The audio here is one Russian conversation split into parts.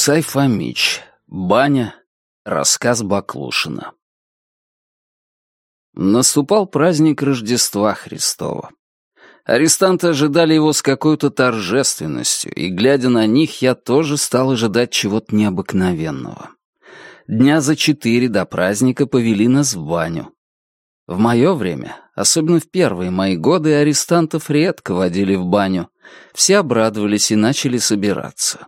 9. Исай Фомич. Баня. Рассказ Баклушина. Наступал праздник Рождества Христова. Арестанты ожидали его с какой-то торжественностью, и, глядя на них, я тоже стал ожидать чего-то необыкновенного. Дня за четыре до праздника повели нас в баню. В мое время, особенно в первые мои годы, арестантов редко водили в баню. Все обрадовались и начали собираться.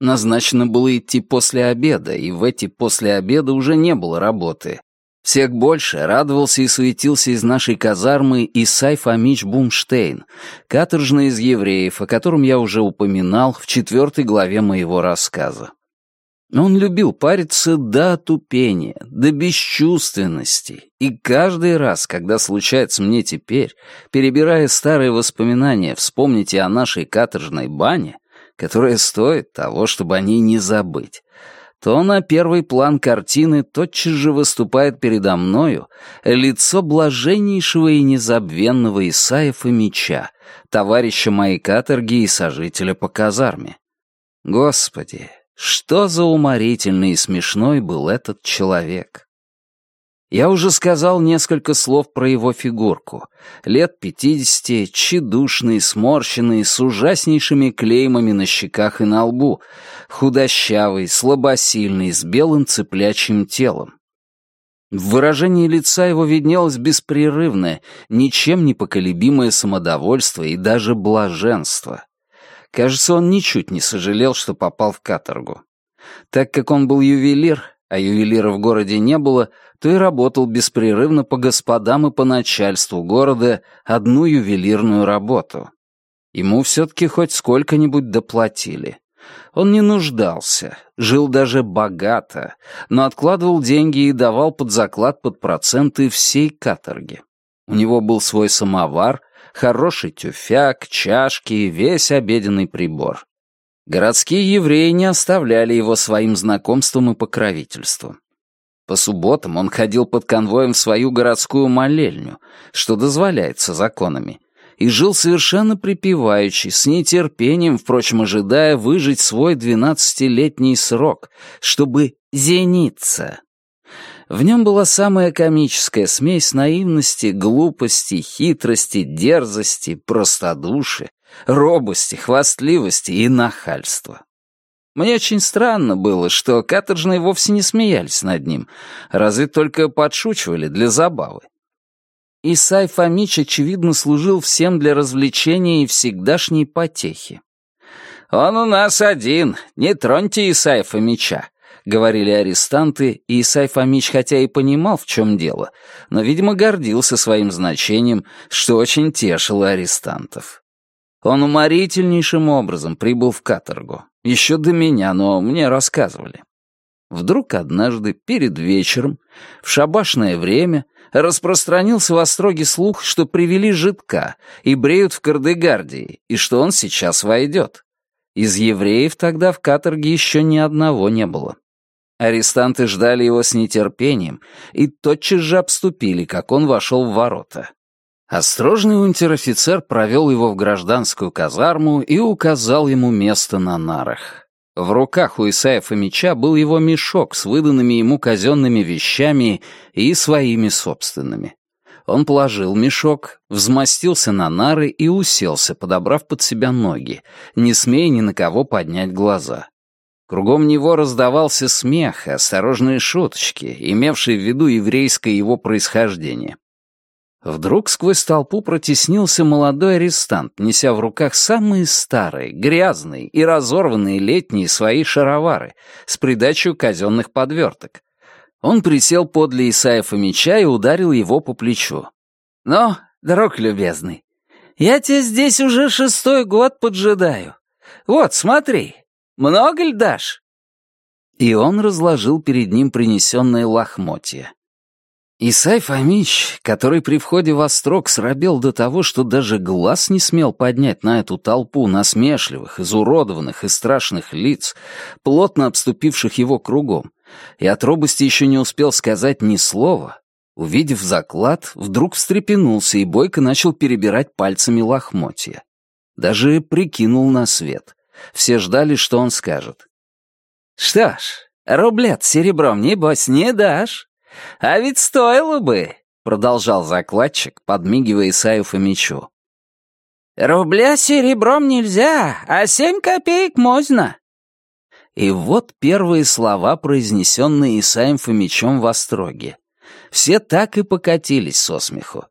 Назначено было идти после обеда, и в эти после обеда уже не было работы. Всех больше радовался и суетился из нашей казармы Исай Фомич Бумштейн, каторжный из евреев, о котором я уже упоминал в четвертой главе моего рассказа. Он любил париться до отупения, до бесчувственности, и каждый раз, когда случается мне теперь, перебирая старые воспоминания, вспомнить и о нашей каторжной бане, которая стоит того, чтобы о ней не забыть, то на первый план картины тотчас же выступает передо мною лицо блаженнейшего и незабвенного Исаева меча, товарища моей каторги и сожителя по казарме. Господи, что за уморительный и смешной был этот человек. Я уже сказал несколько слов про его фигурку. Лет пятидесяти, тщедушный, сморщенный, с ужаснейшими клеймами на щеках и на лбу, худощавый, слабосильный, с белым цыплячьим телом. В выражении лица его виднелось беспрерывное, ничем не поколебимое самодовольство и даже блаженство. Кажется, он ничуть не сожалел, что попал в каторгу. Так как он был ювелир, а ювелира в городе не было, то и работал беспрерывно по господам и по начальству города одну ювелирную работу. Ему все-таки хоть сколько-нибудь доплатили. Он не нуждался, жил даже богато, но откладывал деньги и давал под заклад под проценты всей каторги. У него был свой самовар, хороший тюфяк, чашки и весь обеденный прибор. Городские евреи не оставляли его своим знакомством и покровительством. По субботам он ходил под конвоем в свою городскую молельню, что дозволяется законами, и жил совершенно припеваючи, с нетерпением, впрочем, ожидая выжить свой двенадцатилетний срок, чтобы зениться. В нем была самая комическая смесь наивности, глупости, хитрости, дерзости, простодушия, робости, хвастливости и нахальства. Мне очень странно было, что каторжные вовсе не смеялись над ним, разве только подшучивали для забавы. Исай Фомич, очевидно, служил всем для развлечения и всегдашней потехи. «Он у нас один, не троньте Исая Фомича», — говорили арестанты, и Исай Фомич хотя и понимал, в чем дело, но, видимо, гордился своим значением, что очень тешило арестантов. Он уморительнейшим образом прибыл в каторгу. Еще до меня, но мне рассказывали. Вдруг однажды, перед вечером, в шабашное время, распространился в Остроге слух, что привели жидка и бреют в Кардегардии, и что он сейчас войдет. Из евреев тогда в каторге еще ни одного не было. Арестанты ждали его с нетерпением и тотчас же обступили, как он вошел в ворота. Острожный унтер-офицер провел его в гражданскую казарму и указал ему место на нарах. В руках у Исаева меча был его мешок с выданными ему казенными вещами и своими собственными. Он положил мешок, взмостился на нары и уселся, подобрав под себя ноги, не смея ни на кого поднять глаза. Кругом него раздавался смех и осторожные шуточки, имевшие в виду еврейское его происхождение. Вдруг сквозь толпу протеснился молодой арестант, неся в руках самые старые, грязные и разорванные летние свои шаровары с придачей казенных подверток. Он присел подле Исаева меча и ударил его по плечу. «Ну, друг любезный, я тебя здесь уже шестой год поджидаю. Вот, смотри, много ль дашь?» И он разложил перед ним принесенные лохмотья. Исай Фомич, который при входе в острог срабел до того, что даже глаз не смел поднять на эту толпу насмешливых, изуродованных и страшных лиц, плотно обступивших его кругом, и от робости еще не успел сказать ни слова, увидев заклад, вдруг встрепенулся и бойко начал перебирать пальцами лохмотья. Даже прикинул на свет. Все ждали, что он скажет. «Что ж, рублет серебром, небось, не дашь. А ведь стоило бы», — продолжал закладчик, подмигивая Исаю Фомичу. «Рубля серебром нельзя, а семь копеек можно». И вот первые слова, произнесенные Исаем Фомичом в Остроге. Все так и покатились со смеху.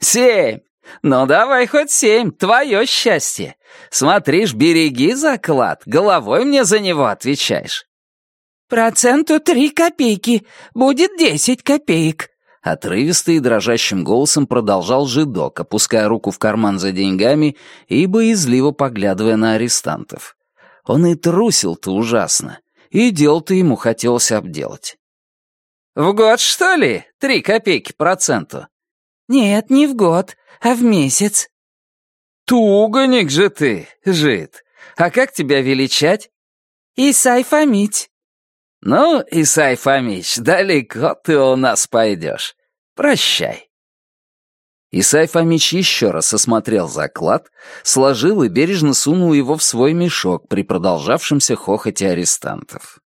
«Семь! Ну давай хоть семь, твое счастье! Смотришь, береги заклад, головой мне за него отвечаешь». «Проценту три копейки, будет десять копеек», Отрывисто и дрожащим голосом продолжал жидок, опуская руку в карман за деньгами и боязливо поглядывая на арестантов. Он и трусил-то ужасно, и дел-то ему хотелось обделать. «В год, что ли? Три копейки проценту?» «Нет, не в год, а в месяц». «Тугоник же ты, жид. А как тебя величать?» «Исай Фомич». «Ну, Исай Фомич, далеко ты у нас пойдешь. Прощай». Исай Фомич еще раз осмотрел заклад, сложил и бережно сунул его в свой мешок при продолжавшемся хохоте арестантов.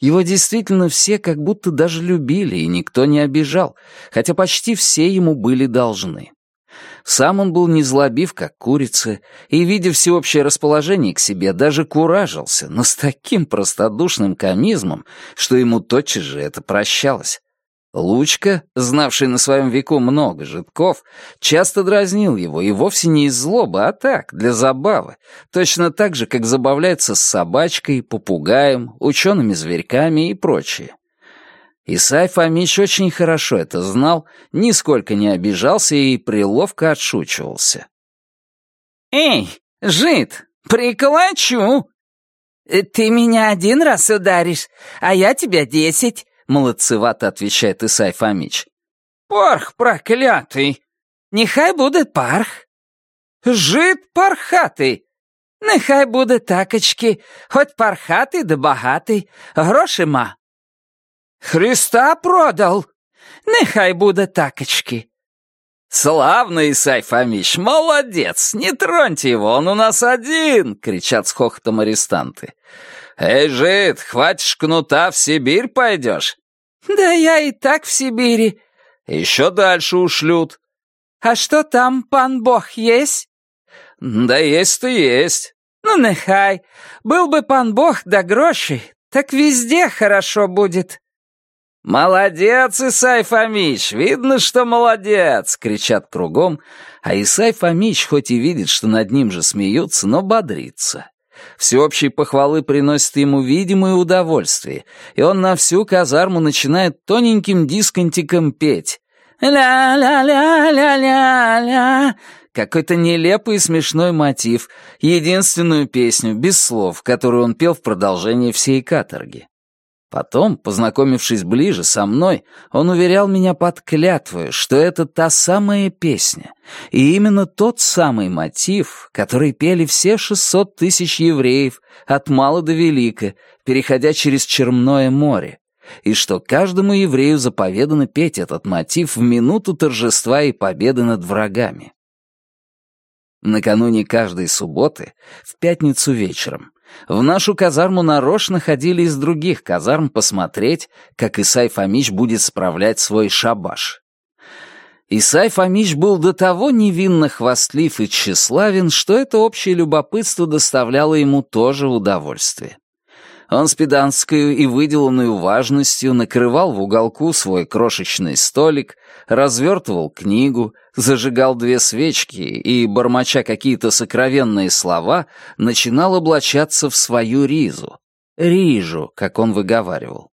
Его действительно все как будто даже любили, и никто не обижал, хотя почти все ему были должны. Сам он был незлобив, как курица, и, видя всеобщее расположение к себе, даже куражился, но с таким простодушным комизмом, что ему тотчас же это прощалось. Лучка, знавший на своем веку много житков, часто дразнил его, и вовсе не из злобы, а так, для забавы, точно так же, как забавляется с собачкой, попугаем, учеными зверьками и прочее. Исай Фомич очень хорошо это знал, нисколько не обижался и приловко отшучивался. «Эй, жид, приколочу!» «Ты меня один раз ударишь, а я тебя десять», — молодцевато отвечает Исай Фомич. «Порх проклятый! Нехай будет парх!» «Жид пархатый! Нехай буде такочки, хоть пархатый да богатый, гроши ма!» Христа продал. Нехай буде такочки. «Славный Исай Фомич, молодец! Не троньте его, он у нас один!» — кричат с хохотом арестанты. «Эй, жид, хватишь кнута, в Сибирь пойдешь?» «Да я и так в Сибири». «Еще дальше ушлют». «А что там, пан Бог есть?» «Да есть-то есть». «Ну, нехай. Был бы пан Бог да гроши, так везде хорошо будет». «Молодец, Исай Фомич! Видно, что молодец!» — кричат кругом, а Исай Фомич хоть и видит, что над ним же смеются, но бодрится. Всеобщие похвалы приносят ему видимое удовольствие, и он на всю казарму начинает тоненьким дисконтиком петь. «Ля-ля-ля-ля-ля-ля!» Какой-то нелепый и смешной мотив, единственную песню, без слов, которую он пел в продолжении всей каторги. Потом, познакомившись ближе со мной, он уверял меня под клятвою, что это та самая песня, и именно тот самый мотив, который пели все шестьсот тысяч евреев от мала до велика, переходя через Черное море, и что каждому еврею заповедано петь этот мотив в минуту торжества и победы над врагами. Накануне каждой субботы, в пятницу вечером, в нашу казарму нарочно ходили из других казарм посмотреть, как Исай Фомич будет справлять свой шабаш. Исай Фомич был до того невинно хвастлив и тщеславен, что это общее любопытство доставляло ему тоже удовольствие. Он с педанской и выделанной важностью накрывал в уголку свой крошечный столик, развертывал книгу, зажигал две свечки и, бормоча какие-то сокровенные слова, начинал облачаться в свою ризу. Рижу, как он выговаривал.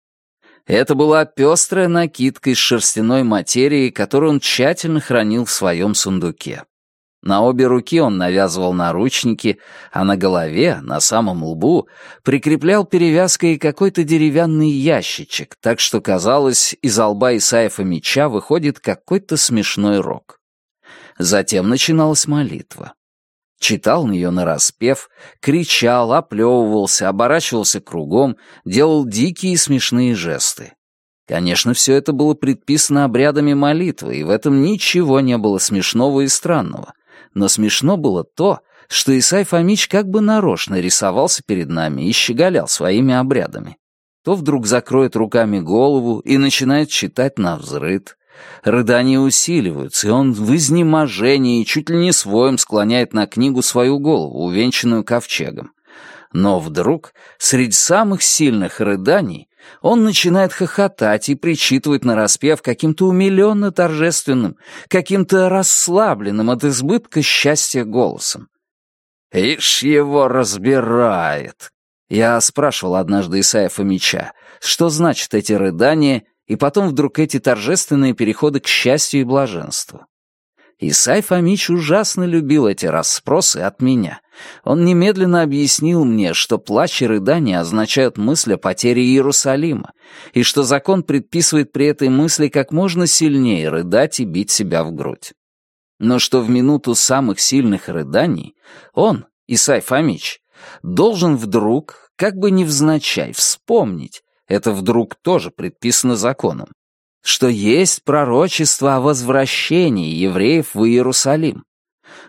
Это была пестрая накидка из шерстяной материи, которую он тщательно хранил в своем сундуке. На обе руки он навязывал наручники, а на голове, на самом лбу, прикреплял перевязкой какой-то деревянный ящичек, так что, казалось, из лба Исаева меча выходит какой-то смешной рог. Затем начиналась молитва. Читал на ее нараспев, кричал, оплевывался, оборачивался кругом, делал дикие и смешные жесты. Конечно, все это было предписано обрядами молитвы, и в этом ничего не было смешного и странного. Но смешно было то, что Исай Фомич как бы нарочно рисовался перед нами и щеголял своими обрядами. То вдруг закроет руками голову и начинает читать на взрыд. Рыдания усиливаются, и он в изнеможении чуть ли не своим склоняет на книгу свою голову, увенчанную ковчегом. Но вдруг, среди самых сильных рыданий, он начинает хохотать и причитывать нараспев каким-то умиленно торжественным, каким-то расслабленным от избытка счастья голосом. «Ишь его разбирает!» Я спрашивал однажды Исаия Фомича, что значат эти рыдания, и потом вдруг эти торжественные переходы к счастью и блаженству. Исай Фомич ужасно любил эти расспросы от меня. Он немедленно объяснил мне, что плач и рыдания означают мысль о потере Иерусалима, и что закон предписывает при этой мысли как можно сильнее рыдать и бить себя в грудь. Но что в минуту самых сильных рыданий он, Исай Фомич, должен вдруг, как бы невзначай, вспомнить, это вдруг тоже предписано законом, что есть пророчество о возвращении евреев в Иерусалим.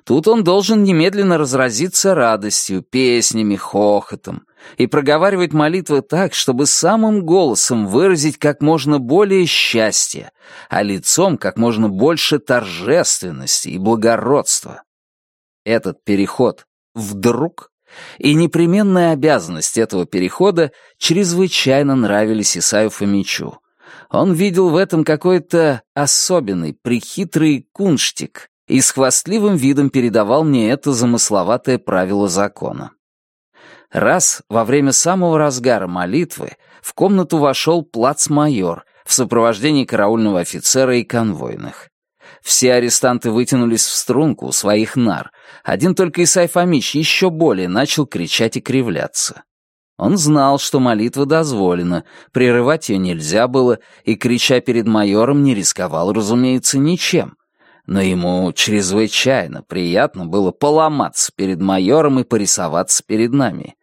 Тут он должен немедленно разразиться радостью, песнями, хохотом и проговаривать молитвы так, чтобы самым голосом выразить как можно более счастья, а лицом как можно больше торжественности и благородства. Этот переход вдруг и непременная обязанность этого перехода чрезвычайно нравились Исаю Фомичу, он видел в этом какой-то особенный, прихитрый кунштик и с хвастливым видом передавал мне это замысловатое правило закона. Раз во время самого разгара молитвы в комнату вошел плацмайор в сопровождении караульного офицера и конвойных. Все арестанты вытянулись в струнку у своих нар. Один только Исай Фомич еще более начал кричать и кривляться. Он знал, что молитва дозволена, прерывать ее нельзя было, и, крича перед майором, не рисковал, разумеется, ничем. Но ему чрезвычайно приятно было поломаться перед майором и порисоваться перед нами.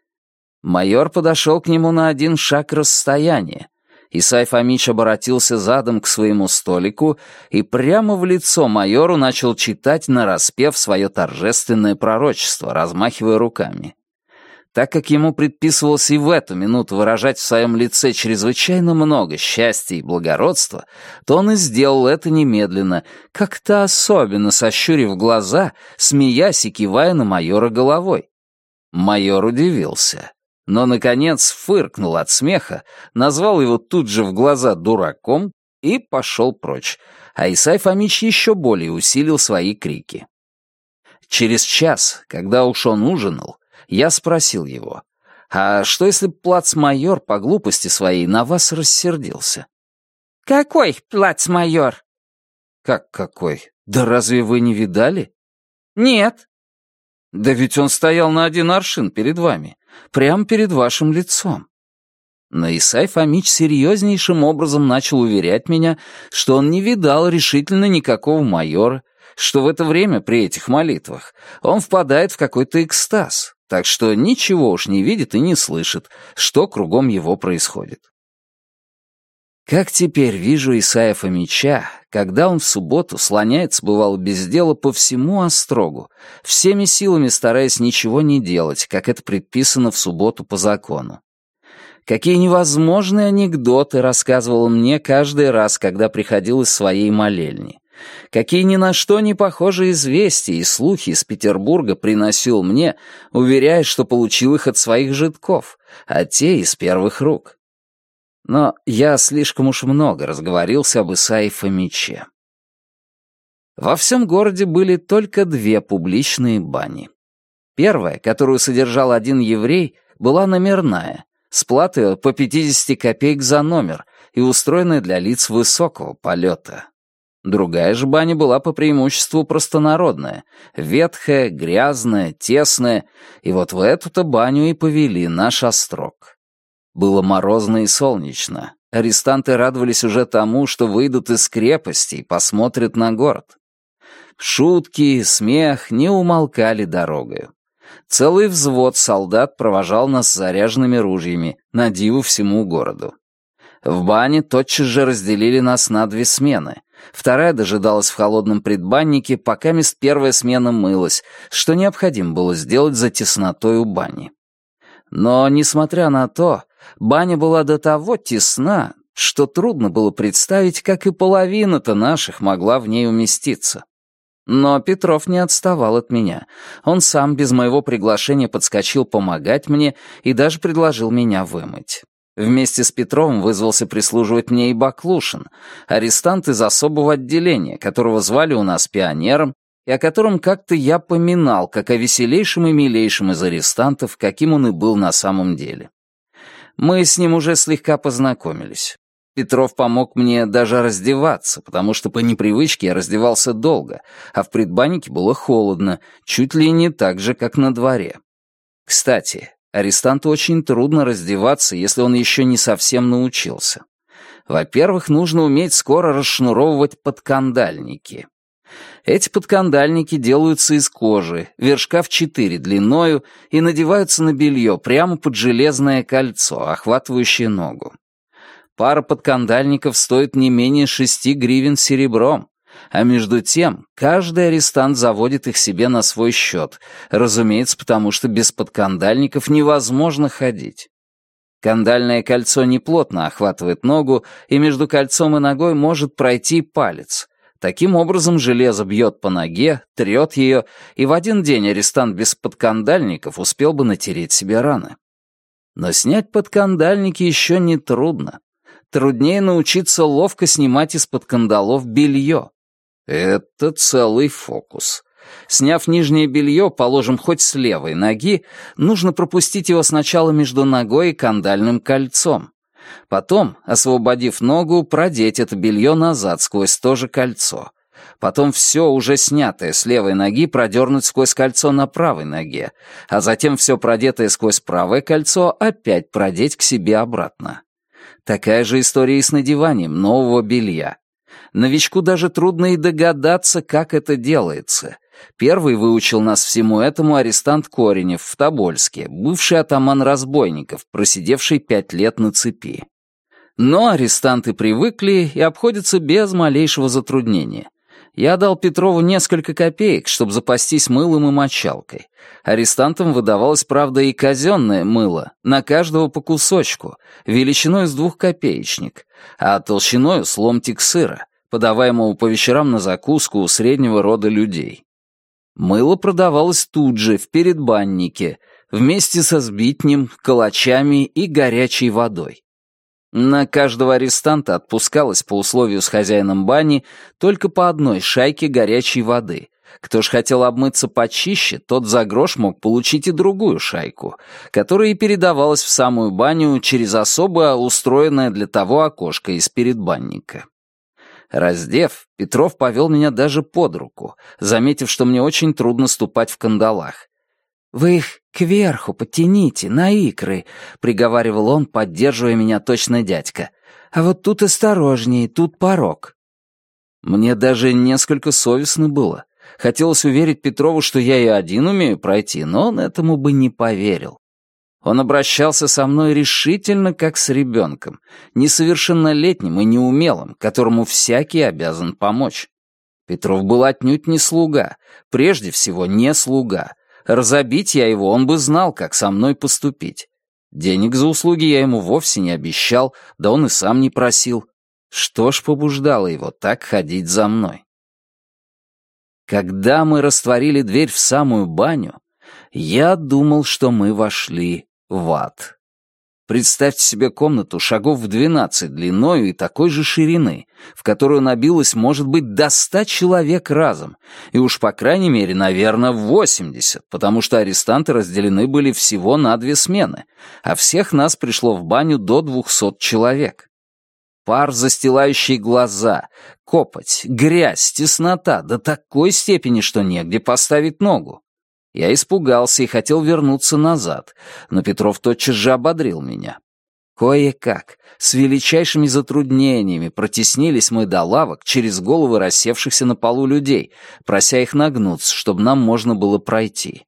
Майор подошел к нему на один шаг расстояния. Исай Фомич обратился задом к своему столику и прямо в лицо майору начал читать нараспев свое торжественное пророчество, размахивая руками. Так как ему предписывалось и в эту минуту выражать в своем лице чрезвычайно много счастья и благородства, то он и сделал это немедленно, как-то особенно сощурив глаза, смеясь и кивая на майора головой. Майор удивился, но, наконец, фыркнул от смеха, назвал его тут же в глаза дураком и пошел прочь, а Исай Фомич еще более усилил свои крики. Через час, когда уж он ужинал, я спросил его, «А что, если плацмайор по глупости своей на вас рассердился?» «Какой плацмайор?» «Как какой? Да разве вы не видали?» «Нет». «Да ведь он стоял на один аршин перед вами, прямо перед вашим лицом». Но Исай Фомич серьезнейшим образом начал уверять меня, что он не видал решительно никакого майора, что в это время при этих молитвах он впадает в какой-то экстаз, так что ничего уж не видит и не слышит, что кругом его происходит. Как теперь вижу Исаия Фомича, когда он в субботу слоняется, бывало, без дела по всему острогу, всеми силами стараясь ничего не делать, как это предписано в субботу по закону. Какие невозможные анекдоты рассказывал мне каждый раз, когда приходил из своей молельни. Какие ни на что не похожие известия и слухи из Петербурга приносил мне, уверяя, что получил их от своих житков, а те из первых рук. Но я слишком уж много разговорился об Исаии Фомиче. Во всем городе были только две публичные бани. Первая, которую содержал один еврей, была номерная, с платой по 50 копеек за номер и устроенная для лиц высокого полета. Другая же баня была по преимуществу простонародная, ветхая, грязная, тесная, и вот в эту-то баню и повели наш острог. Было морозно и солнечно. Арестанты радовались уже тому, что выйдут из крепости и посмотрят на город. Шутки, смех не умолкали дорогою. Целый взвод солдат провожал нас заряженными ружьями, на диву всему городу. В бане тотчас же разделили нас на две смены, Вторая дожидалась в холодном предбаннике, пока мест первая смена мылась, что необходимо было сделать за теснотой у бани. Но, несмотря на то, баня была до того тесна, что трудно было представить, как и половина-то наших могла в ней уместиться. Но Петров не отставал от меня. Он сам без моего приглашения подскочил помогать мне и даже предложил меня вымыть. Вместе с Петровым вызвался прислуживать мне и Баклушин, арестант из особого отделения, которого звали у нас пионером, и о котором как-то я поминал, как о веселейшем и милейшем из арестантов, каким он и был на самом деле. Мы с ним уже слегка познакомились. Петров помог мне даже раздеваться, потому что по непривычке я раздевался долго, а в предбаннике было холодно, чуть ли не так же, как на дворе. Кстати, арестанту очень трудно раздеваться, если он еще не совсем научился. Во-первых, нужно уметь скоро расшнуровывать подкандальники. Эти подкандальники делаются из кожи, вершка в четыре длиною, и надеваются на белье прямо под железное кольцо, охватывающее ногу. Пара подкандальников стоит не менее шести гривен серебром, а между тем каждый арестант заводит их себе на свой счет, разумеется, потому что без подкандальников невозможно ходить. Кандальное кольцо неплотно охватывает ногу, и между кольцом и ногой может пройти палец. Таким образом, железо бьет по ноге, трет ее, и в один день арестант без подкандальников успел бы натереть себе раны. Но снять подкандальники еще не трудно труднее научиться ловко снимать из-под кандалов белье. Это целый фокус. Сняв нижнее белье, положим, хоть с левой ноги, нужно пропустить его сначала между ногой и кандальным кольцом. Потом, освободив ногу, продеть это белье назад сквозь то же кольцо. Потом все уже снятое с левой ноги продернуть сквозь кольцо на правой ноге, а затем все продетое сквозь правое кольцо опять продеть к себе обратно. Такая же история и с надеванием нового белья. Новичку даже трудно и догадаться, как это делается. Первый выучил нас всему этому арестант Коренев в Тобольске, бывший атаман разбойников, просидевший пять лет на цепи. Но арестанты привыкли и обходятся без малейшего затруднения. Я дал Петрову несколько копеек, чтобы запастись мылом и мочалкой. Арестантам выдавалось, правда, и казенное мыло, на каждого по кусочку, величиной с двухкопеечник, а толщиной с ломтик сыра, подаваемого по вечерам на закуску у среднего рода людей. Мыло продавалось тут же, в передбаннике, вместе со сбитнем, калачами и горячей водой. На каждого арестанта отпускалось по условию с хозяином бани только по одной шайке горячей воды. Кто ж хотел обмыться почище, тот за грош мог получить и другую шайку, которая и передавалась в самую баню через особо устроенное для того окошко из передбанника. Раздев, Петров повел меня даже под руку, заметив, что мне очень трудно ступать в кандалах. «Вы их кверху подтяните, на икры», — приговаривал он, поддерживая меня точно дядька. «А вот тут осторожней, тут порог». Мне даже несколько совестно было. Хотелось уверить Петрову, что я и один умею пройти, но он этому бы не поверил. Он обращался со мной решительно, как с ребенком, несовершеннолетним и неумелым, которому всякий обязан помочь. Петров был отнюдь не слуга, прежде всего не слуга, Разобить я его, он бы знал, как со мной поступить. Денег за услуги я ему вовсе не обещал, да он и сам не просил. Что ж побуждало его так ходить за мной? Когда мы растворили дверь в самую баню, я думал, что мы вошли в ад. Представьте себе комнату шагов в двенадцать длиною и такой же ширины, в которую набилось, может быть, до ста человек разом, и уж по крайней мере, наверное, восемьдесят, потому что арестанты разделены были всего на две смены, а всех нас пришло в баню до двухсот человек. Пар, застилающий глаза, копоть, грязь, теснота до такой степени, что негде поставить ногу. Я испугался и хотел вернуться назад, но Петров тотчас же ободрил меня. Кое-как, с величайшими затруднениями протеснились мы до лавок через головы рассевшихся на полу людей, прося их нагнуться, чтобы нам можно было пройти.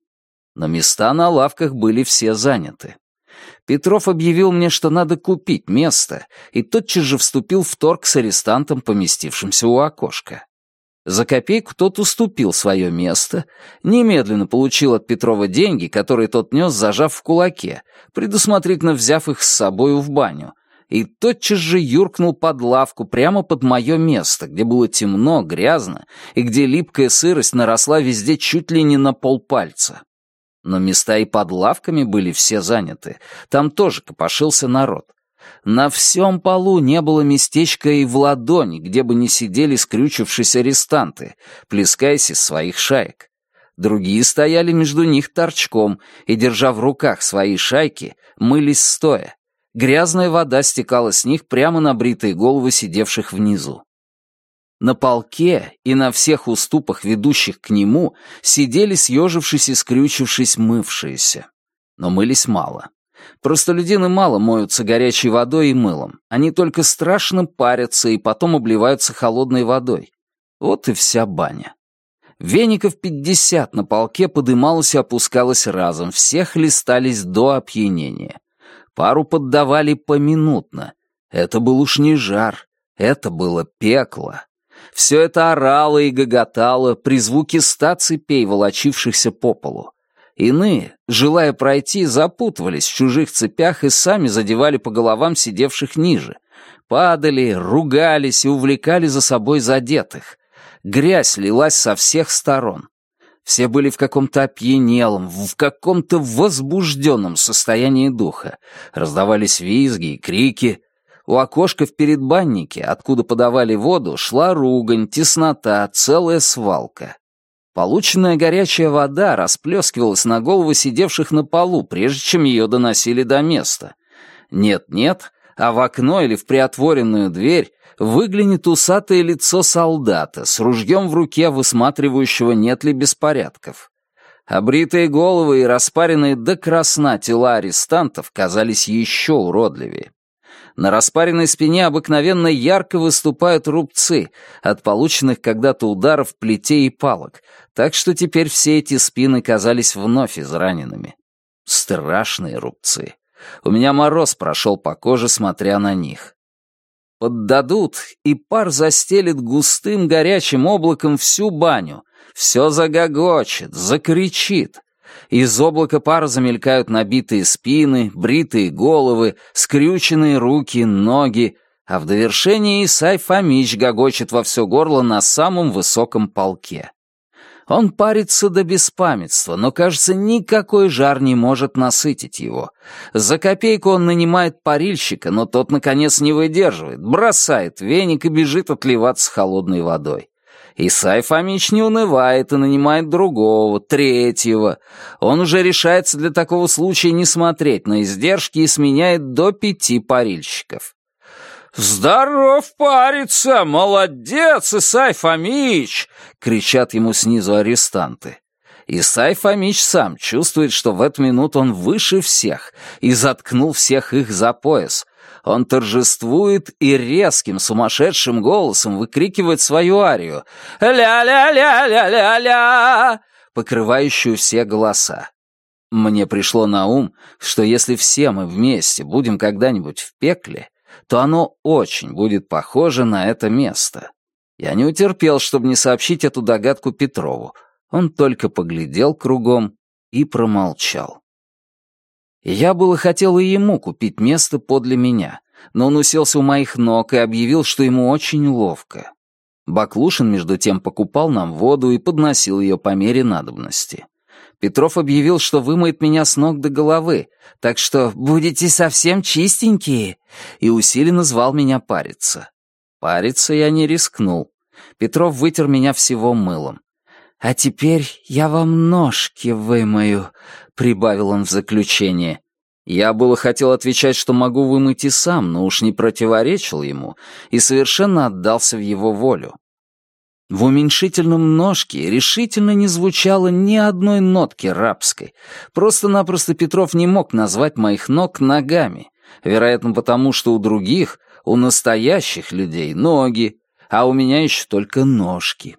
Но места на лавках были все заняты. Петров объявил мне, что надо купить место, и тотчас же вступил в торг с арестантом, поместившимся у окошка. За копейку тот уступил свое место, немедленно получил от Петрова деньги, которые тот нес, зажав в кулаке, предусмотрительно взяв их с собою в баню, и тотчас же юркнул под лавку прямо под мое место, где было темно, грязно, и где липкая сырость наросла везде чуть ли не на полпальца. Но места и под лавками были все заняты, там тоже копошился народ. На всем полу не было местечка и в ладони, где бы не сидели скрючившись арестанты, плескаясь из своих шаек. Другие стояли между них торчком и, держа в руках свои шайки, мылись стоя. Грязная вода стекала с них прямо на бритые головы сидевших внизу. На полке и на всех уступах, ведущих к нему, сидели съежившись и скрючившись мывшиеся. Но мылись мало. Простолюдины мало моются горячей водой и мылом. Они только страшно парятся и потом обливаются холодной водой. Вот и вся баня. Веников пятьдесят на полке подымалось и опускалось разом, всех листались до опьянения. Пару поддавали поминутно. Это был уж не жар, это было пекло. Все это орало и гоготало при звуке ста цепей, волочившихся по полу. Иные, желая пройти, запутывались в чужих цепях и сами задевали по головам сидевших ниже. Падали, ругались и увлекали за собой задетых. Грязь лилась со всех сторон. Все были в каком-то опьянелом, в каком-то возбужденном состоянии духа. Раздавались визги и крики. У окошка в передбаннике, откуда подавали воду, шла ругань, теснота, целая свалка. Полученная горячая вода расплескивалась на головы сидевших на полу, прежде чем ее доносили до места. Нет-нет, а в окно или в приотворенную дверь выглянет усатое лицо солдата с ружьем в руке, высматривающего, нет ли беспорядков. Обритые головы и распаренные до красна тела арестантов казались еще уродливее. На распаренной спине обыкновенно ярко выступают рубцы от полученных когда-то ударов плетей и палок, так что теперь все эти спины казались вновь израненными. Страшные рубцы. У меня мороз прошел по коже, смотря на них. Поддадут, и пар застелит густым горячим облаком всю баню. Все загогочет, закричит. Из облака пара замелькают набитые спины, бритые головы, скрюченные руки, ноги, а в довершении Исай Фомич гогочет во все горло на самом высоком полке. Он парится до беспамятства, но, кажется, никакой жар не может насытить его. За копейку он нанимает парильщика, но тот, наконец, не выдерживает, бросает веник и бежит отливаться холодной водой. Исай Фомич не унывает и нанимает другого, третьего. Он уже решается для такого случая не смотреть на издержки и сменяет до пяти парильщиков. «Здоров париться! Молодец, Исай Фомич!» — кричат ему снизу арестанты. Исай Фомич сам чувствует, что в эту минуту он выше всех и заткнул всех их за пояс, он торжествует и резким сумасшедшим голосом выкрикивает свою арию «Ля-ля-ля-ля-ля-ля!», покрывающую все голоса. Мне пришло на ум, что если все мы вместе будем когда-нибудь в пекле, то оно очень будет похоже на это место. Я не утерпел, чтобы не сообщить эту догадку Петрову. Он только поглядел кругом и промолчал. Я было хотел и ему купить место подле меня, но он уселся у моих ног и объявил, что ему очень ловко. Баклушин, между тем, покупал нам воду и подносил ее по мере надобности. Петров объявил, что вымоет меня с ног до головы, так что будете совсем чистенькие, и усиленно звал меня париться. Париться я не рискнул. Петров вытер меня всего мылом. «А теперь я вам ножки вымою», — прибавил он в заключение. Я было хотел отвечать, что могу вымыть и сам, но уж не противоречил ему и совершенно отдался в его волю. В уменьшительном ножке решительно не звучало ни одной нотки рабской. Просто-напросто Петров не мог назвать моих ног ногами, вероятно потому, что у других, у настоящих людей, ноги, а у меня еще только ножки.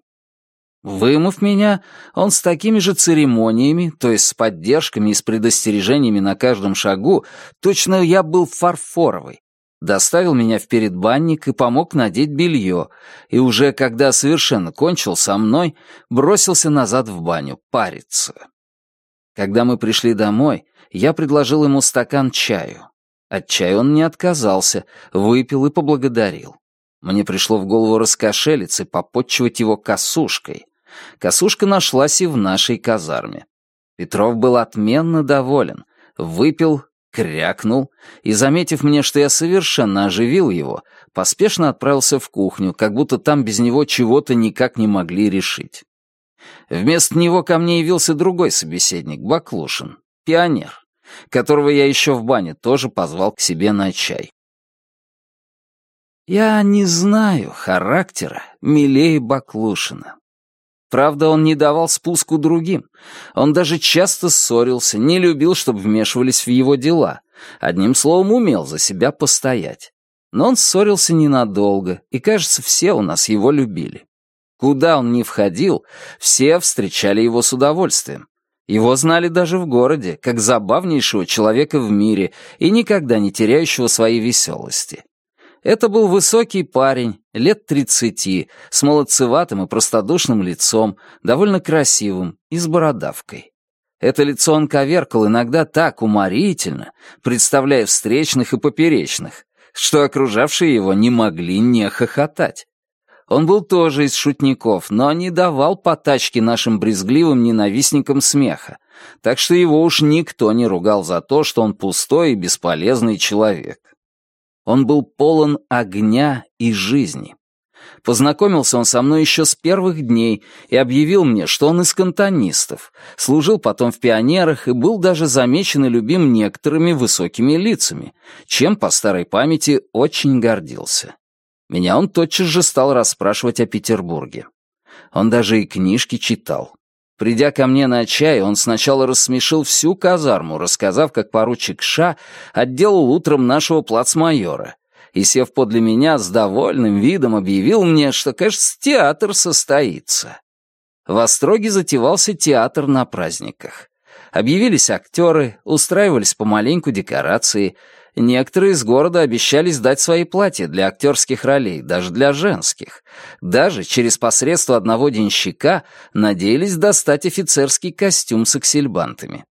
Вымыв меня, он с такими же церемониями, то есть с поддержками и с предостережениями на каждом шагу, точно я был фарфоровый, доставил меня в передбанник и помог надеть белье, и уже когда совершенно кончил со мной, бросился назад в баню париться. Когда мы пришли домой, я предложил ему стакан чаю. От чая он не отказался, выпил и поблагодарил. Мне пришло в голову раскошелиться и попотчевать его косушкой. Косушка нашлась и в нашей казарме. Петров был отменно доволен, выпил, крякнул и, заметив мне, что я совершенно оживил его, поспешно отправился в кухню, как будто там без него чего-то никак не могли решить. Вместо него ко мне явился другой собеседник, Баклушин, пионер, которого я еще в бане тоже позвал к себе на чай. Я не знаю характера милее Баклушина. Правда, он не давал спуску другим. Он даже часто ссорился, не любил, чтобы вмешивались в его дела. Одним словом, умел за себя постоять. Но он ссорился ненадолго, и, кажется, все у нас его любили. Куда он ни входил, все встречали его с удовольствием. Его знали даже в городе, как забавнейшего человека в мире и никогда не теряющего своей веселости. Это был высокий парень, лет тридцати, с молодцеватым и простодушным лицом, довольно красивым и с бородавкой. Это лицо он коверкал иногда так уморительно, представляя встречных и поперечных, что окружавшие его не могли не хохотать. Он был тоже из шутников, но не давал потачки нашим брезгливым ненавистникам смеха, так что его уж никто не ругал за то, что он пустой и бесполезный человек. Он был полон огня и жизни. Познакомился он со мной еще с первых дней и объявил мне, что он из кантонистов, служил потом в пионерах и был даже замечен и любим некоторыми высокими лицами, чем, по старой памяти, очень гордился. Меня он тотчас же стал расспрашивать о Петербурге. Он даже и книжки читал. Придя ко мне на чай, он сначала рассмешил всю казарму, рассказав, как поручик Ша отделал утром нашего плацмайора, и, сев подле меня, с довольным видом объявил мне, что, кажется, театр состоится. В Остроге затевался театр на праздниках. Объявились актеры, устраивались помаленьку декорации — Некоторые из города обещали сдать свои платья для актерских ролей, даже для женских. Даже через посредство одного денщика надеялись достать офицерский костюм с аксельбантами.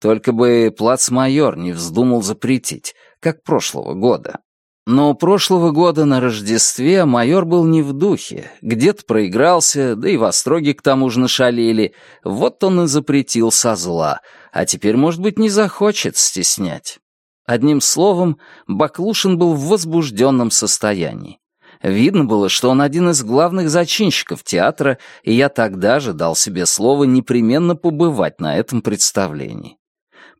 Только бы плацмайор не вздумал запретить, как прошлого года. Но прошлого года на Рождестве майор был не в духе, где-то проигрался, да и в Остроге к тому же нашалили. Вот он и запретил со зла, а теперь, может быть, не захочет стеснять. Одним словом, Баклушин был в возбужденном состоянии. Видно было, что он один из главных зачинщиков театра, и я тогда же дал себе слово непременно побывать на этом представлении.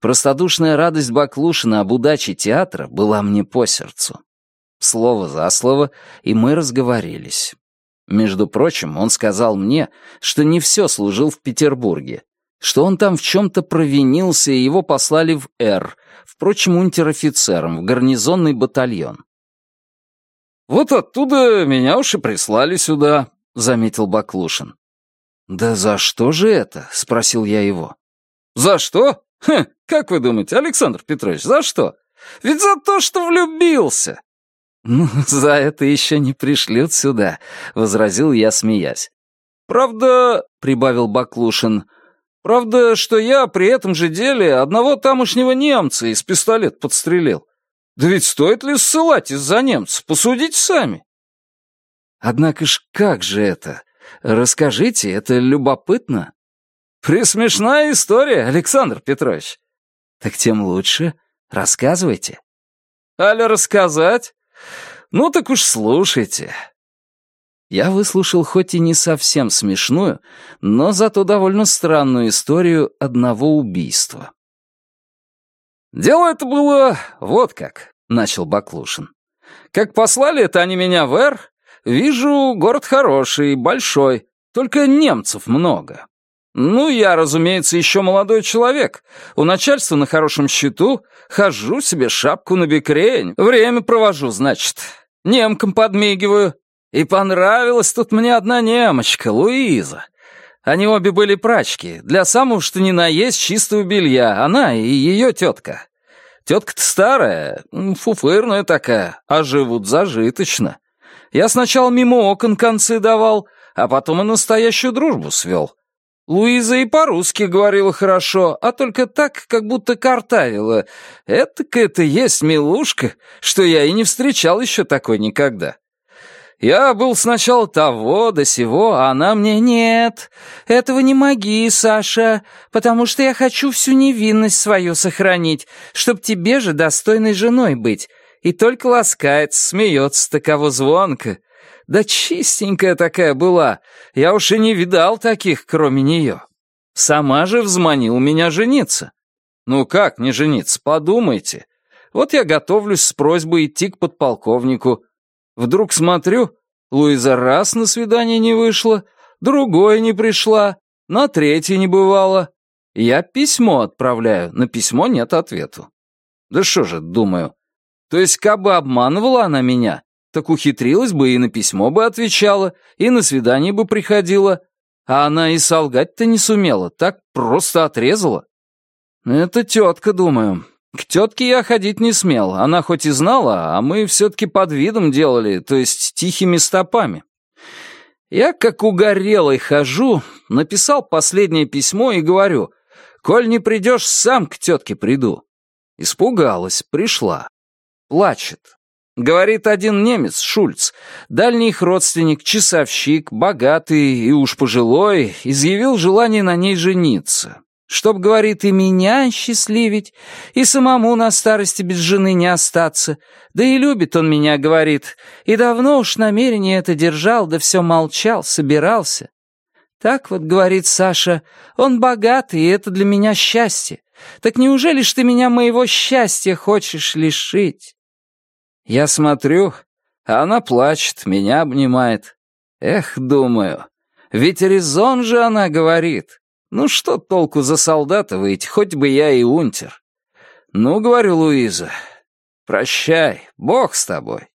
Простодушная радость Баклушина об удаче театра была мне по сердцу. Слово за слово, и мы разговорились. Между прочим, он сказал мне, что не все служил в Петербурге, что он там в чем-то провинился, и его послали в «Р», впрочем, унтер-офицером, в гарнизонный батальон. «Вот оттуда меня уж и прислали сюда», — заметил Баклушин. «Да за что же это?» — спросил я его. «За что? Хм, как вы думаете, Александр Петрович, за что? Ведь за то, что влюбился!» «Ну, за это еще не пришлют сюда», — возразил я, смеясь. «Правда», — прибавил Баклушин, Правда, что я при этом же деле одного тамошнего немца из пистолет подстрелил. Да ведь стоит ли ссылать из-за немца? Посудите сами. Однако ж как же это? Расскажите, это любопытно. Присмешная история, Александр Петрович. Так тем лучше. Рассказывайте. Аля рассказать? Ну так уж слушайте. Я выслушал хоть и не совсем смешную, но зато довольно странную историю одного убийства. «Дело это было вот как», — начал Баклушин. «Как послали это они меня в Эр, вижу, город хороший, большой, только немцев много. Ну, я, разумеется, еще молодой человек. У начальства на хорошем счету, хожу себе шапку на бекрень, время провожу, значит. Немкам подмигиваю, и понравилась тут мне одна немочка, Луиза. Они обе были прачки, для самого что ни на есть чистого белья, она и ее тетка. Тетка-то старая, фуфырная такая, а живут зажиточно. Я сначала мимо окон концы давал, а потом и настоящую дружбу свел. Луиза и по-русски говорила хорошо, а только так, как будто картавила. Это-то есть милушка, что я и не встречал еще такой никогда. Я был сначала того до сего, а она мне «нет, этого не моги, Саша, потому что я хочу всю невинность свою сохранить, чтоб тебе же достойной женой быть». И только ласкается, смеется таково звонко. Да чистенькая такая была, я уж и не видал таких, кроме нее. Сама же взманил меня жениться. Ну как не жениться, подумайте. Вот я готовлюсь с просьбой идти к подполковнику. Вдруг смотрю, Луиза раз на свидание не вышла, другое не пришла, на третье не бывало. Я письмо отправляю, на письмо нет ответу. Да что же, думаю. То есть, как бы обманывала она меня, так ухитрилась бы и на письмо бы отвечала, и на свидание бы приходила. А она и солгать-то не сумела, так просто отрезала. Это тетка, думаю. К тетке я ходить не смел, она хоть и знала, а мы все-таки под видом делали, то есть тихими стопами. Я как угорелый хожу, написал последнее письмо и говорю, «Коль не придешь, сам к тетке приду». Испугалась, пришла. Плачет. Говорит один немец, Шульц, дальний их родственник, часовщик, богатый и уж пожилой, изъявил желание на ней жениться. Чтоб, говорит, и меня счастливить, и самому на старости без жены не остаться. Да и любит он меня, говорит, и давно уж намерение это держал, да все молчал, собирался. Так вот, говорит Саша, он богатый, и это для меня счастье. Так неужели ж ты меня моего счастья хочешь лишить? Я смотрю, а она плачет, меня обнимает. Эх, думаю, ведь резон же она говорит. Ну что толку за солдата выйти, хоть бы я и унтер. Ну, говорю, Луиза, прощай, бог с тобой.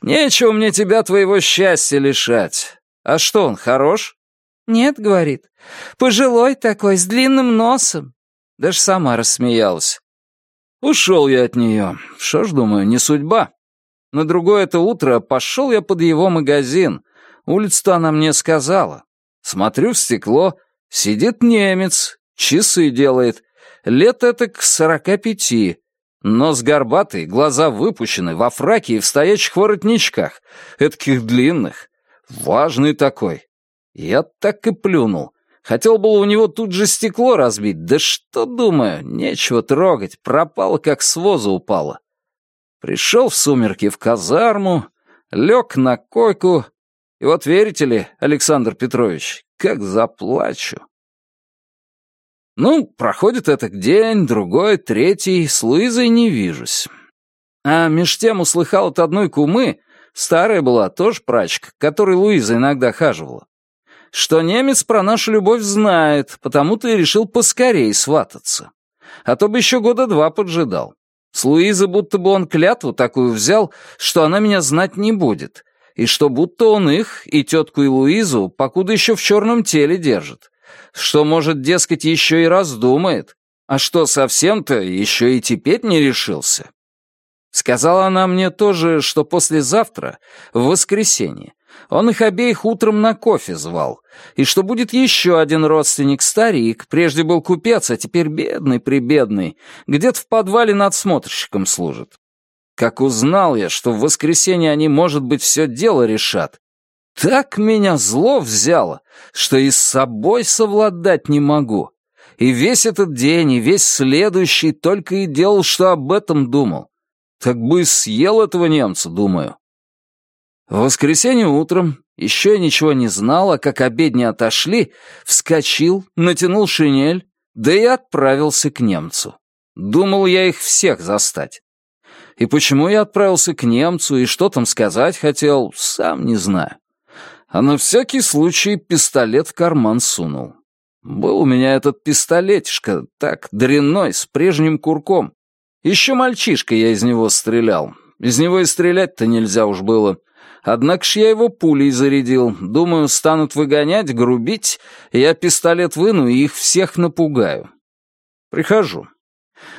Нечего мне тебя твоего счастья лишать. А что, он хорош? Нет, говорит, пожилой такой, с длинным носом. Даже сама рассмеялась. Ушел я от нее. Что ж, думаю, не судьба. На другое это утро пошел я под его магазин. Улицу-то она мне сказала. Смотрю в стекло, сидит немец, часы делает. Лет это к сорока пяти. Нос горбатый, глаза выпущены, во фраке и в стоячих воротничках, этких длинных. Важный такой. Я так и плюнул. Хотел было у него тут же стекло разбить, да что, думаю, нечего трогать, пропало, как с воза упало. Пришел в сумерки в казарму, лег на койку, и вот верите ли, Александр Петрович, как заплачу. Ну, проходит этот день, другой, третий, с Луизой не вижусь. А меж тем услыхал от одной кумы, старая была, тоже прачка, которой Луиза иногда хаживала, что немец про нашу любовь знает, потому-то и решил поскорей свататься. А то бы еще года два поджидал. С Луизы будто бы он клятву такую взял, что она меня знать не будет, и что будто он их, и тетку и Луизу, покуда еще в черном теле держит. Что, может, дескать, еще и раздумает. А что, совсем-то еще и теперь не решился? Сказала она мне тоже, что послезавтра, в воскресенье, он их обеих утром на кофе звал, и что будет еще один родственник, старик, прежде был купец, а теперь бедный-прибедный, где-то в подвале надсмотрщиком служит. Как узнал я, что в воскресенье они, может быть, все дело решат, так меня зло взяло, что и с собой совладать не могу. И весь этот день, и весь следующий только и делал, что об этом думал. Так бы съел этого немца, думаю. В воскресенье утром, еще я ничего не знал, а как обедни отошли, вскочил, натянул шинель, да и отправился к немцу. Думал я их всех застать. И почему я отправился к немцу и что там сказать хотел, сам не знаю. А на всякий случай пистолет в карман сунул. Был у меня этот пистолетишка, так, дрянной, с прежним курком. Еще мальчишка я из него стрелял. Из него и стрелять-то нельзя уж было. Однако ж я его пулей зарядил. Думаю, станут выгонять, грубить, я пистолет выну и их всех напугаю. Прихожу.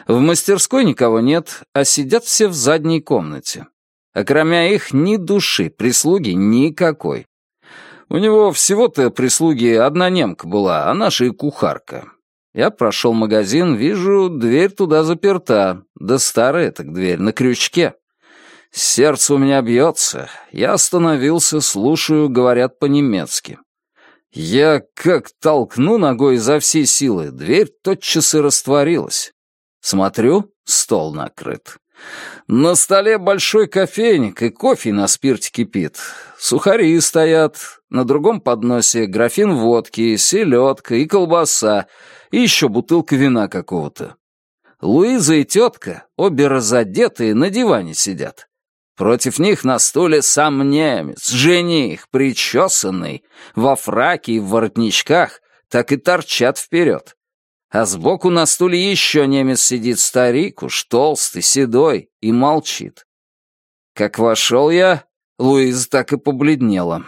В мастерской никого нет, а сидят все в задней комнате. А кроме их ни души, прислуги никакой. У него всего-то прислуги одна немка была, а наша и кухарка. Я прошел магазин, вижу, дверь туда заперта, да старая так дверь, на крючке. Сердце у меня бьется. Я остановился, слушаю, говорят по-немецки. Я как толкну ногой изо всей силы, дверь тотчас и растворилась. Смотрю, стол накрыт. На столе большой кофейник, и кофе на спирте кипит. Сухари стоят, на другом подносе графин водки, селедка и колбаса, и еще бутылка вина какого-то. Луиза и тетка, обе разодетые, на диване сидят. Против них на стуле сам немец, жених, причесанный, во фраке и в воротничках, так и торчат вперед. А сбоку на стуле еще немец сидит старик, уж толстый, седой, и молчит. Как вошел я, Луиза так и побледнела.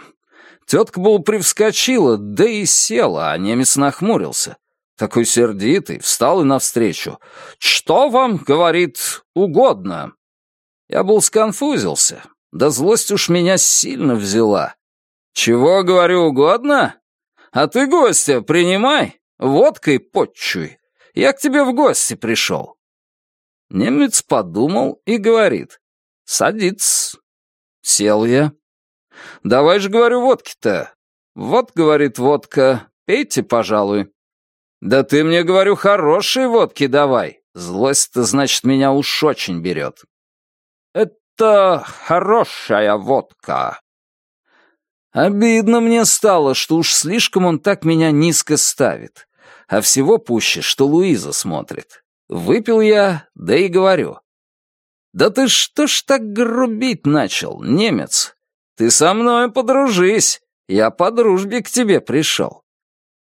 Тетка была привскочила, да и села, а немец нахмурился. Такой сердитый, встал и навстречу. «Что вам, — говорит, — угодно?» Я был сконфузился, да злость уж меня сильно взяла. «Чего, говорю, угодно? А ты гостя принимай, водкой подчуй. Я к тебе в гости пришел». Немец подумал и говорит. «Садись». Сел я. «Давай же, говорю, водки-то». «Вот, — говорит водка, — пейте, пожалуй». «Да ты мне, говорю, хорошие водки давай. Злость-то, значит, меня уж очень берет». «Это хорошая водка». Обидно мне стало, что уж слишком он так меня низко ставит. А всего пуще, что Луиза смотрит. Выпил я, да и говорю. «Да ты что ж так грубить начал, немец? Ты со мной подружись, я по дружбе к тебе пришел».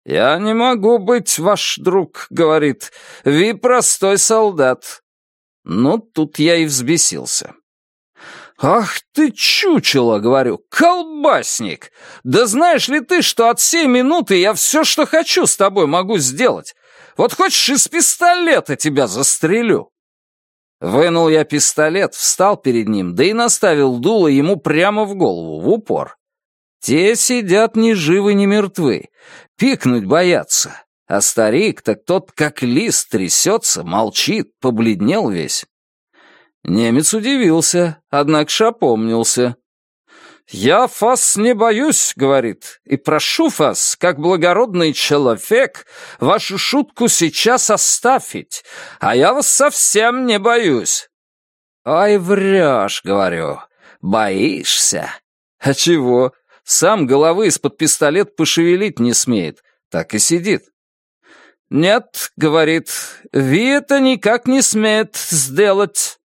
«Я не могу быть ваш друг», — говорит, — «ви простой солдат». Ну, тут я и взбесился. «Ах ты чучело!» — говорю. «Колбасник! Да знаешь ли ты, что от сей минуты я все, что хочу с тобой могу сделать? Вот хочешь, из пистолета тебя застрелю!» Вынул я пистолет, встал перед ним, да и наставил дуло ему прямо в голову, в упор. Те сидят ни живы, ни мертвы, пикнуть боятся. А старик, так тот как лист трясется, молчит, побледнел весь. Немец удивился, однако ж опомнился. «Я вас не боюсь», — говорит, — «и прошу вас, как благородный человек, вашу шутку сейчас оставить, а я вас совсем не боюсь». «Ой, врешь», — говорю, — «боишься». «А чего? Сам головы из-под пистолет пошевелить не смеет, так и сидит». «Нет», — говорит, — «ви это никак не смеет сделать».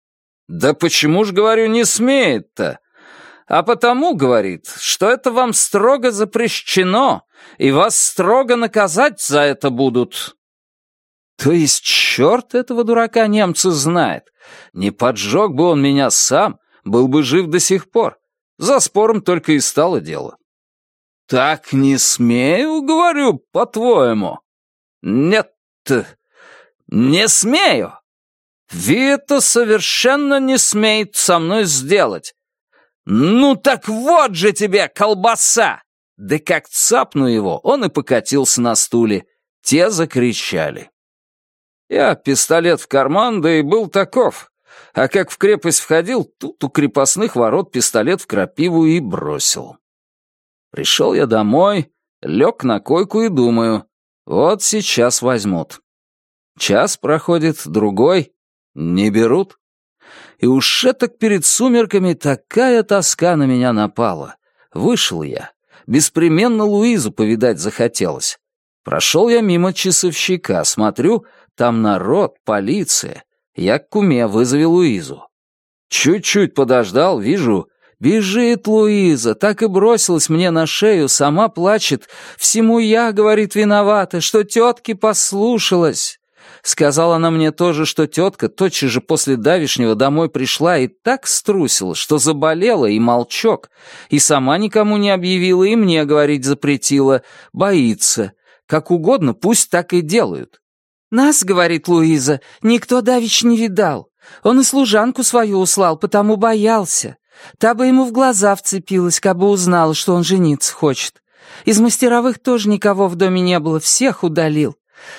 «Да почему ж, говорю, не смеет-то?» «А потому, — говорит, — что это вам строго запрещено, и вас строго наказать за это будут». То есть черт этого дурака немца знает. Не поджег бы он меня сам, был бы жив до сих пор. За спором только и стало дело. «Так не смею, — говорю, — по-твоему». «Нет, не смею. Вита совершенно не смеет со мной сделать. Ну так вот же тебе колбаса! Да как цапну его, он и покатился на стуле. Те закричали. Я пистолет в карман, да и был таков. А как в крепость входил, тут у крепостных ворот пистолет в крапиву и бросил. Пришел я домой, лег на койку и думаю, вот сейчас возьмут. Час проходит, другой, не берут. И уж этак перед сумерками такая тоска на меня напала. Вышел я. Беспременно Луизу повидать захотелось. Прошел я мимо часовщика, смотрю, там народ, полиция. Я к куме вызови Луизу. Чуть-чуть подождал, вижу, бежит Луиза, так и бросилась мне на шею, сама плачет. Всему я, говорит, виновата, что тетки послушалась. Сказала она мне тоже, что тетка тотчас же после давишнего домой пришла и так струсила, что заболела и молчок, и сама никому не объявила, и мне говорить запретила, боится. Как угодно, пусть так и делают. «Нас, — говорит Луиза, — никто давич не видал. Он и служанку свою услал, потому боялся. Та бы ему в глаза вцепилась, как бы узнала, что он жениться хочет. Из мастеровых тоже никого в доме не было, всех удалил.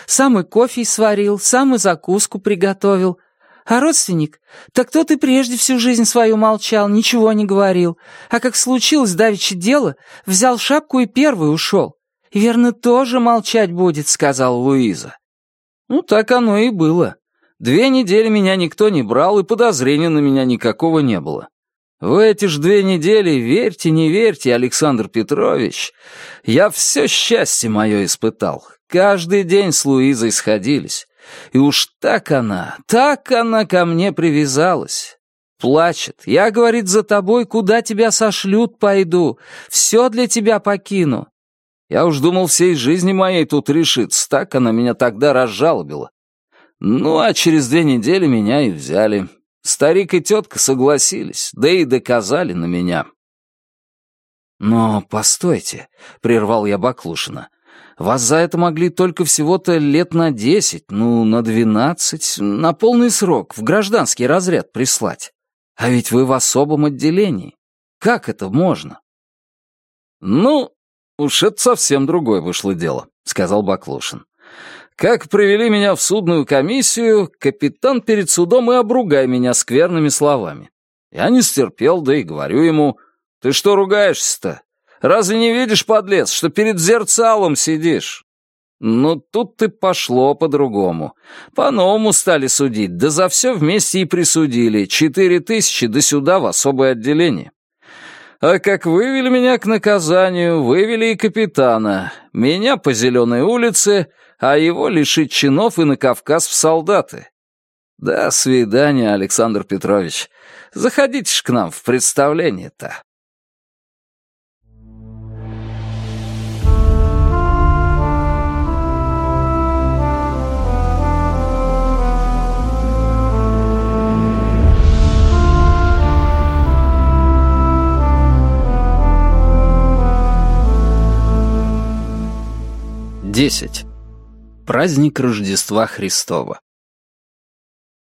Сам и кофе сварил, сам и закуску приготовил. А родственник? Так тот и прежде всю жизнь свою молчал, ничего не говорил. А как случилось давеча дело, взял шапку и первый ушел. Верно, тоже молчать будет, сказал Луиза. Ну, так оно и было. Две недели меня никто не брал, и подозрения на меня никакого не было. В эти ж две недели, верьте, не верьте, Александр Петрович, я все счастье мое испытал. Каждый день с Луизой сходились. И уж так она, так она ко мне привязалась. Плачет. Я, говорит, за тобой, куда тебя сошлют, пойду. Все для тебя покину. Я уж думал, всей жизни моей тут решится. Так она меня тогда разжалобила. Ну, а через две недели меня и взяли. Старик и тетка согласились, да и доказали на меня. «Но постойте», — прервал я Баклушина, — «вас за это могли только всего-то лет на десять, ну, на двенадцать, на полный срок, в гражданский разряд прислать. А ведь вы в особом отделении. Как это можно?» «Ну, уж это совсем другое вышло дело», — сказал Баклушин. Как привели меня в судную комиссию, капитан перед судом и обругай меня скверными словами. Я не стерпел, да и говорю ему, «Ты что ругаешься-то? Разве не видишь, подлец, что перед зерцалом сидишь?» Ну, тут ты пошло по-другому. По-новому стали судить, да за все вместе и присудили. Четыре тысячи до сюда в особое отделение. А как вывели меня к наказанию, вывели и капитана. Меня по Зеленой улице, а его лишить чинов и на Кавказ в солдаты. До свидания, Александр Петрович. Заходите ж к нам в представление-то. Десять. Праздник Рождества Христова.